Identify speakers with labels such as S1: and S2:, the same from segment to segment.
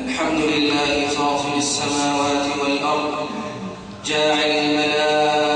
S1: الحمد لله فاطر السماوات والأرض جاعل الملائكة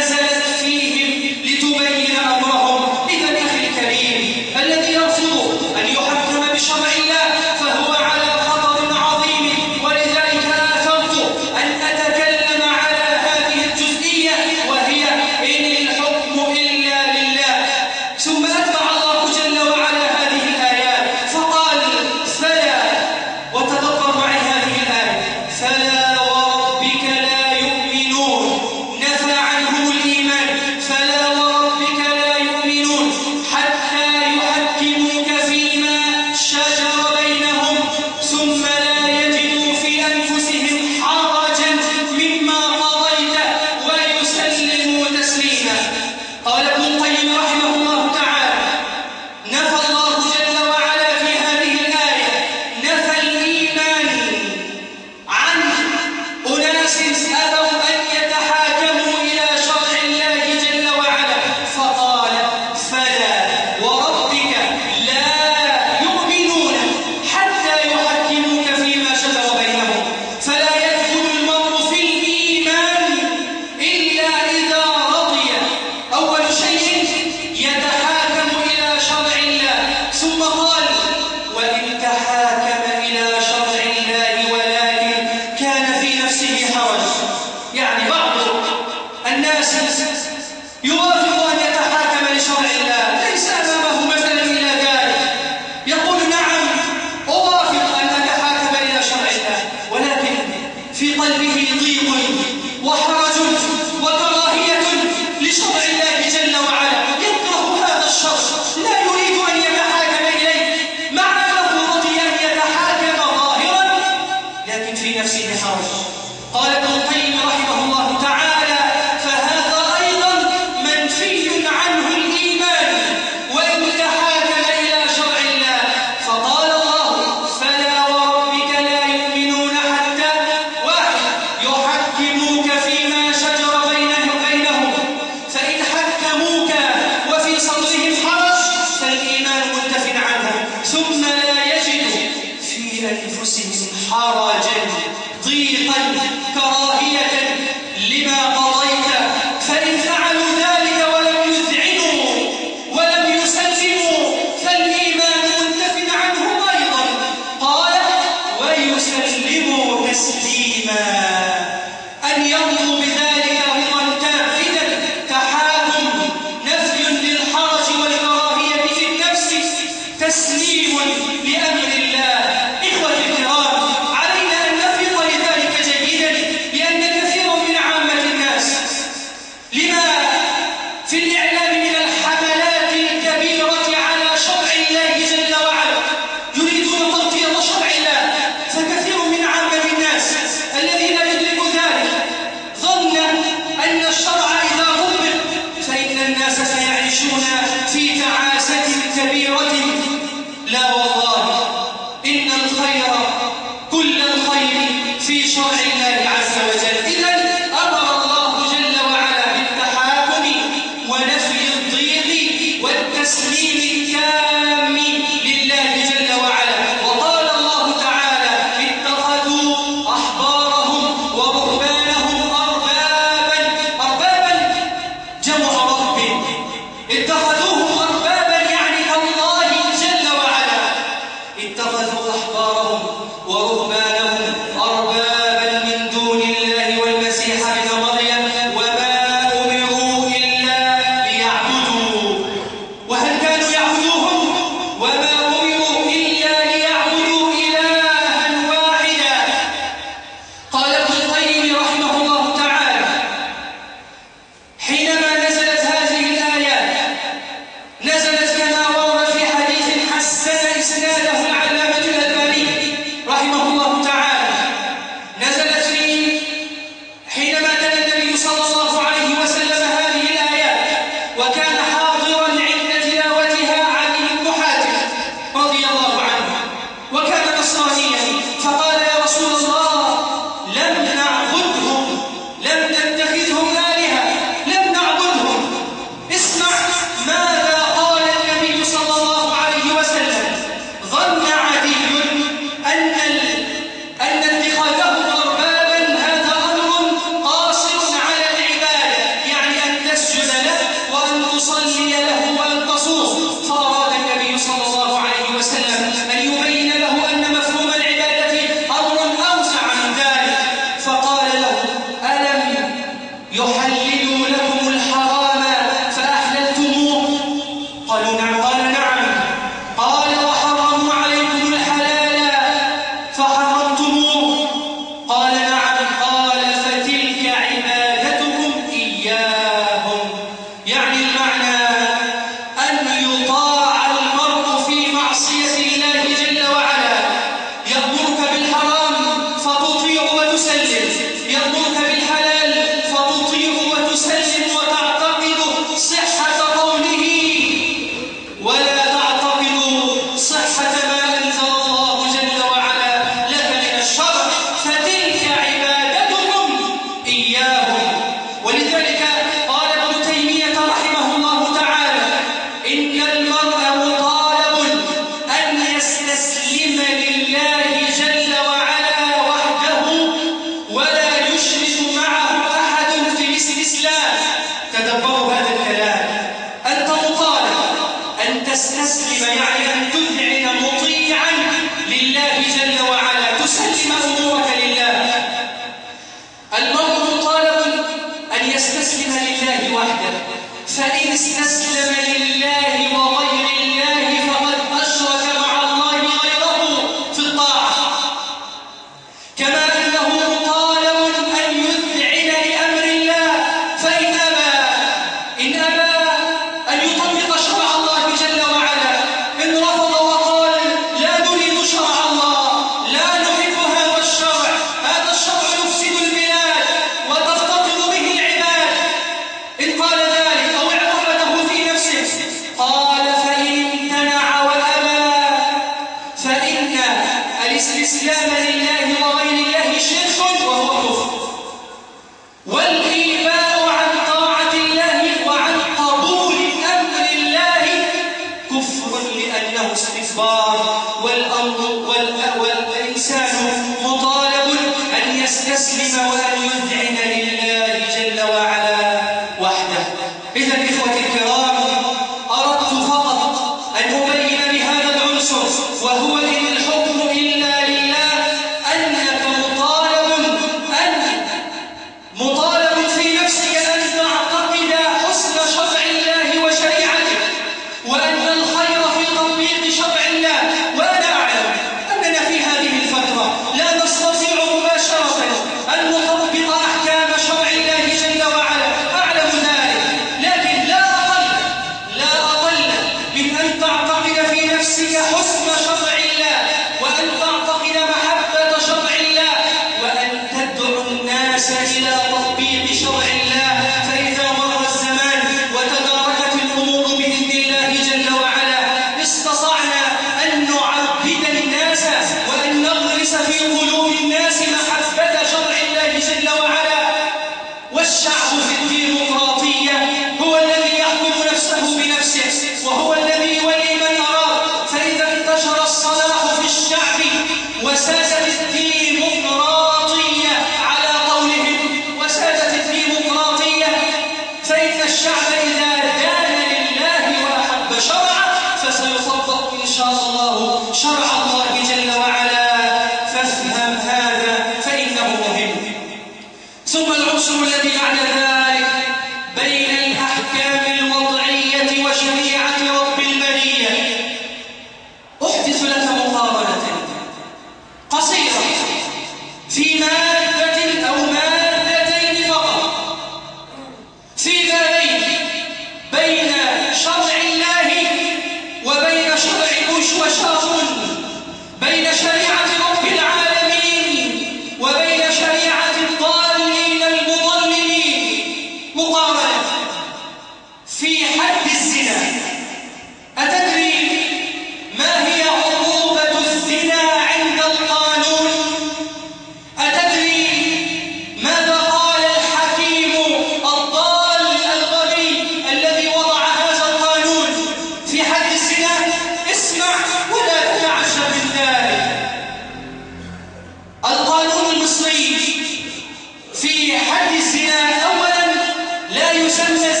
S1: لا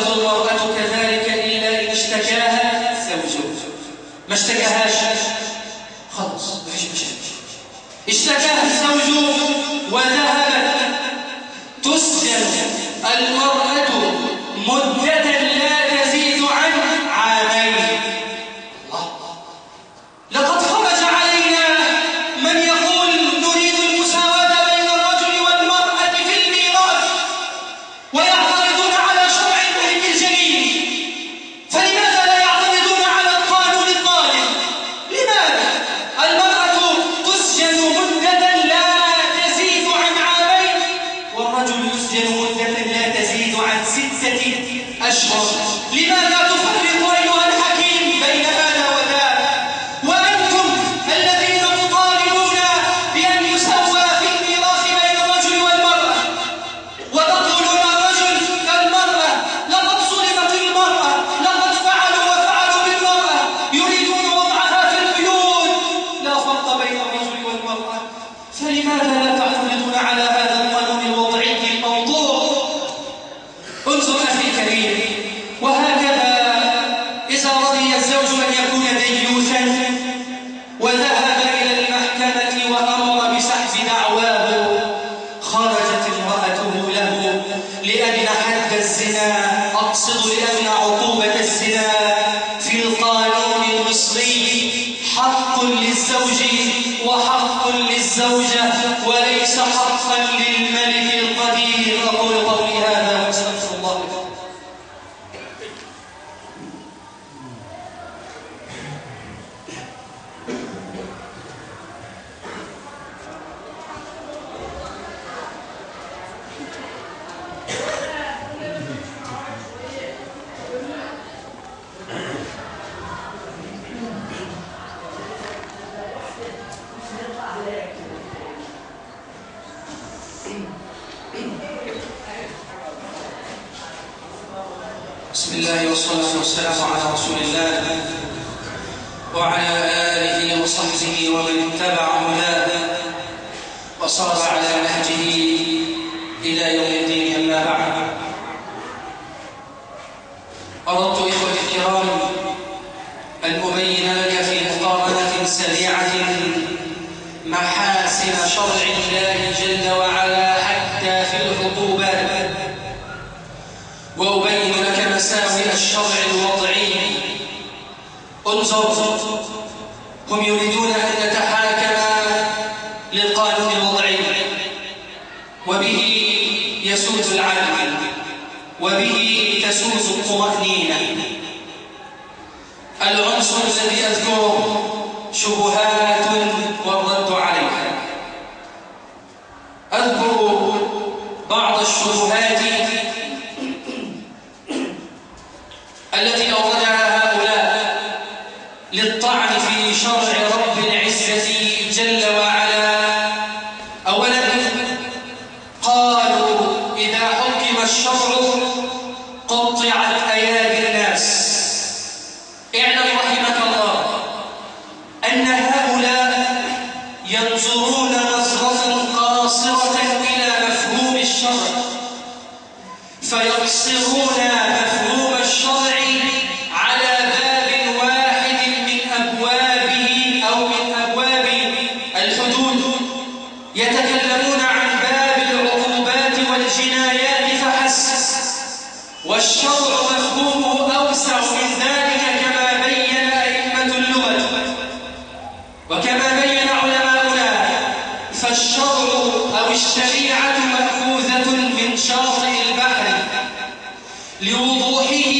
S1: تتزوج المرأة كذلك إلا إن اشتكاها ما اشتكاهاش؟ خلص ما فيش مشاكل. اشتكاها الزوج وذهبت تسجل المرأة الله والصلاة والسلام على رسول الله وعلى آله وصحبه ومن اتبع هداه وصار على نهجه إلى يوم الدين أما بعد. أردت إخوة الكرام أن أبين لك في مقارنة سريعة محاسن شرع الله جل وعلا حتى في الخطوة الشرع وضعي انظر هم يريدون أن نتحاكم للقانون الوضعي وبه يسوس العدل وبه تسوس الطمأنينة. لوضوحه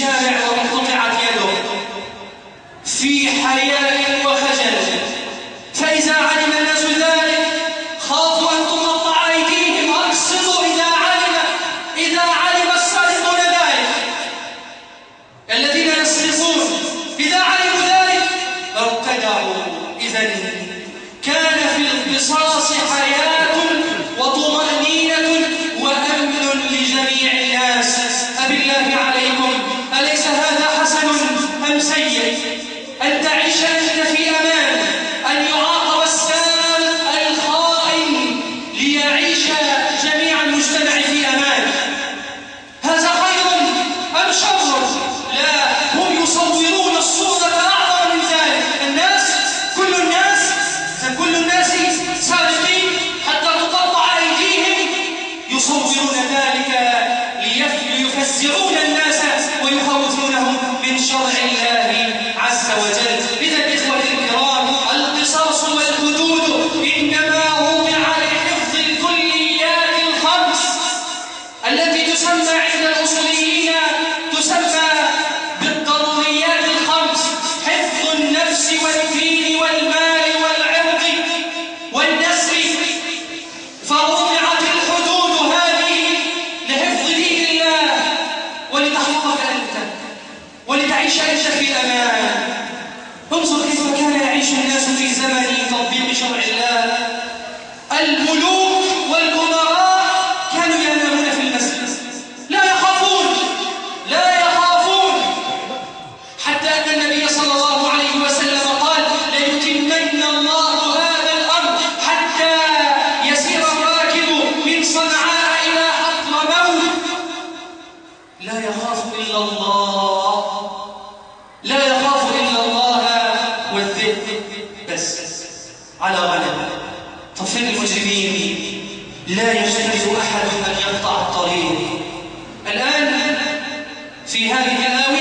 S1: الشارع وقطعت يده. في حياة الذهن بس على غنم. ففي المجرمين لا يجوز أحد أن يقطع الطريق. الآن في هذه الآوية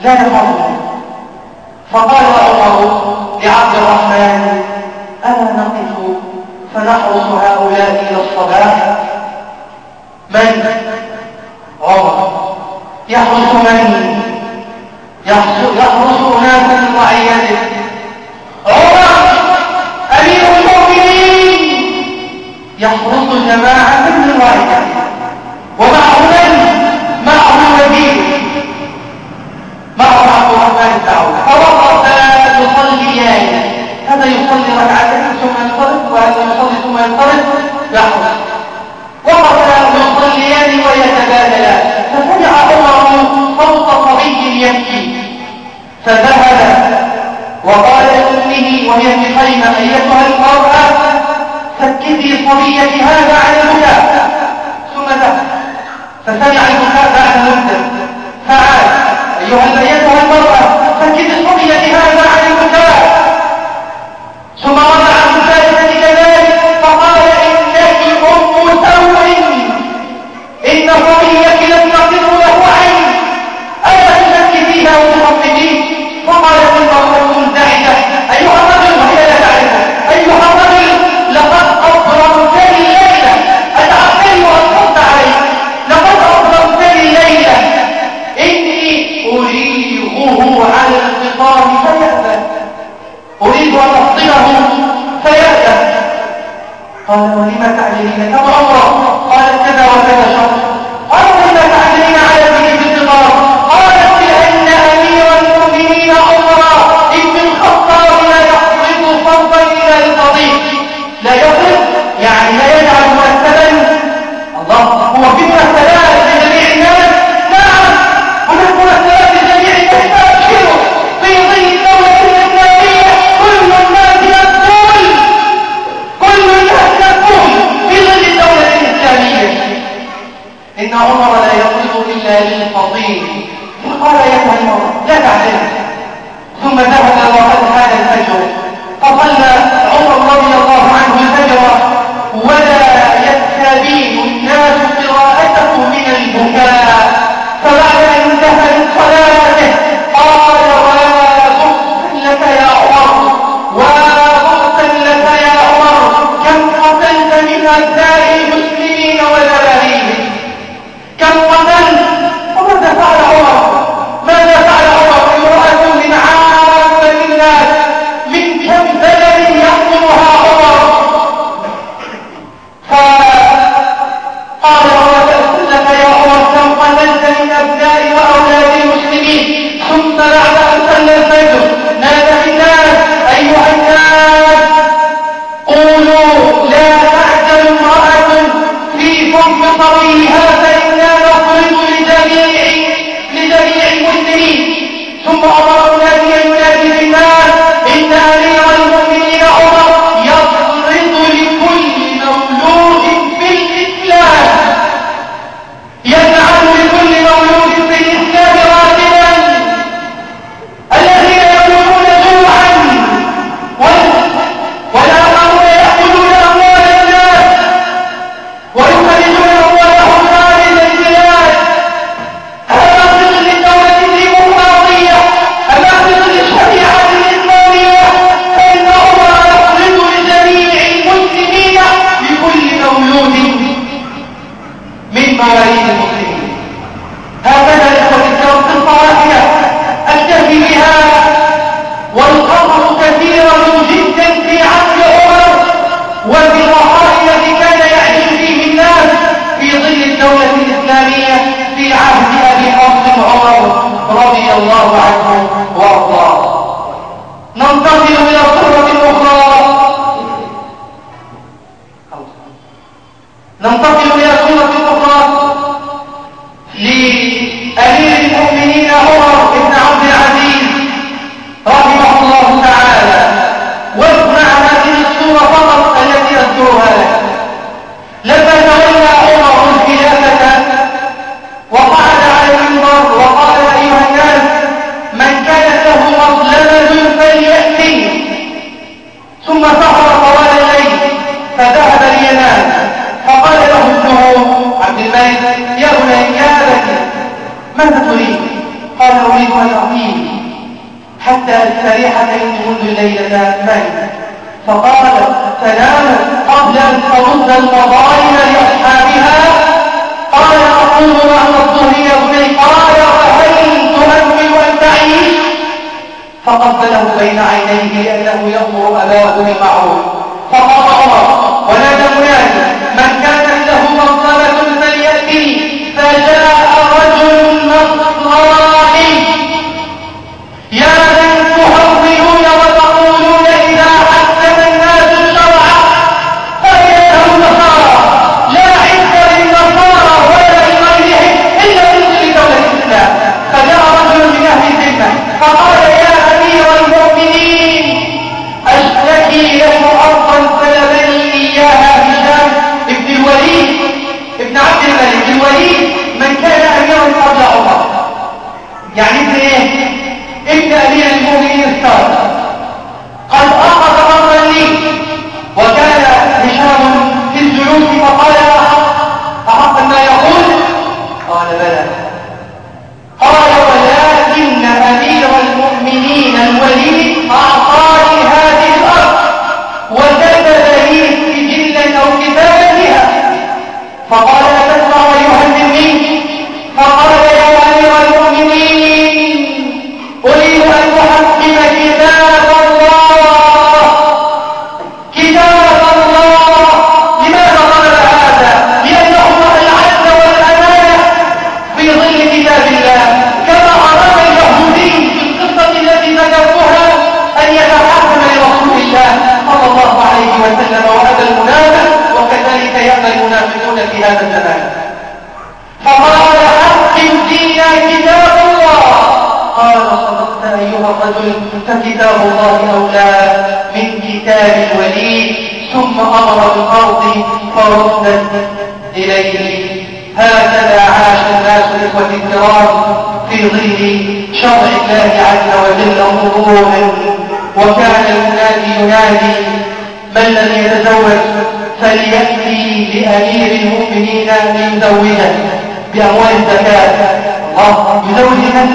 S1: لا
S2: يفهمون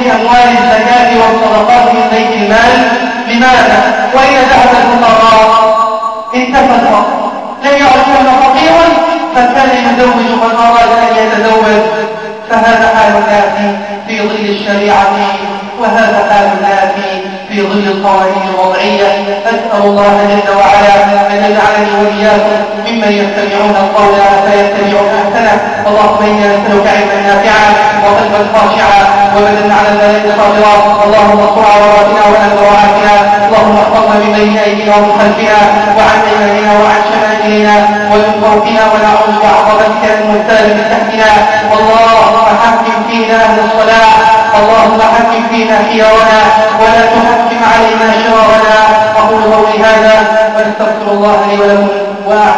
S2: من أموال الزكاة والصدقات من بيت المال. لماذا؟ وإذا ذهب الفقراء. انتفى الفقر لم كان فقيرا فكان يزوج من أراد أن يتزوج. فهذا حال الآتي في ظل الشريعة وهذا حال الآتي في ظل القوانين الوضعية. أسأل الله جل وعلا أن يجعلني وإياكم ممن يستمعون القول فيتبعون أحسنه. اللهم إنا أسألك علما نافعا وقلبا خاشعا ومن على الملائكة قادرات اللهم اقطع عوراتنا وعن ذواتنا اللهم احفظنا من بين أيدينا ومن خلفنا وعن أيماننا وعن شمائلنا ومن فوقنا ونعوذ بعظمتك ان من تحتنا. اللهم حكم فينا أهل الصلاة. اللهم حكم فينا خيارنا. ولا تحكم علينا شرارنا. أقول قولي هذا واستغفر الله لي ولكم. واعلم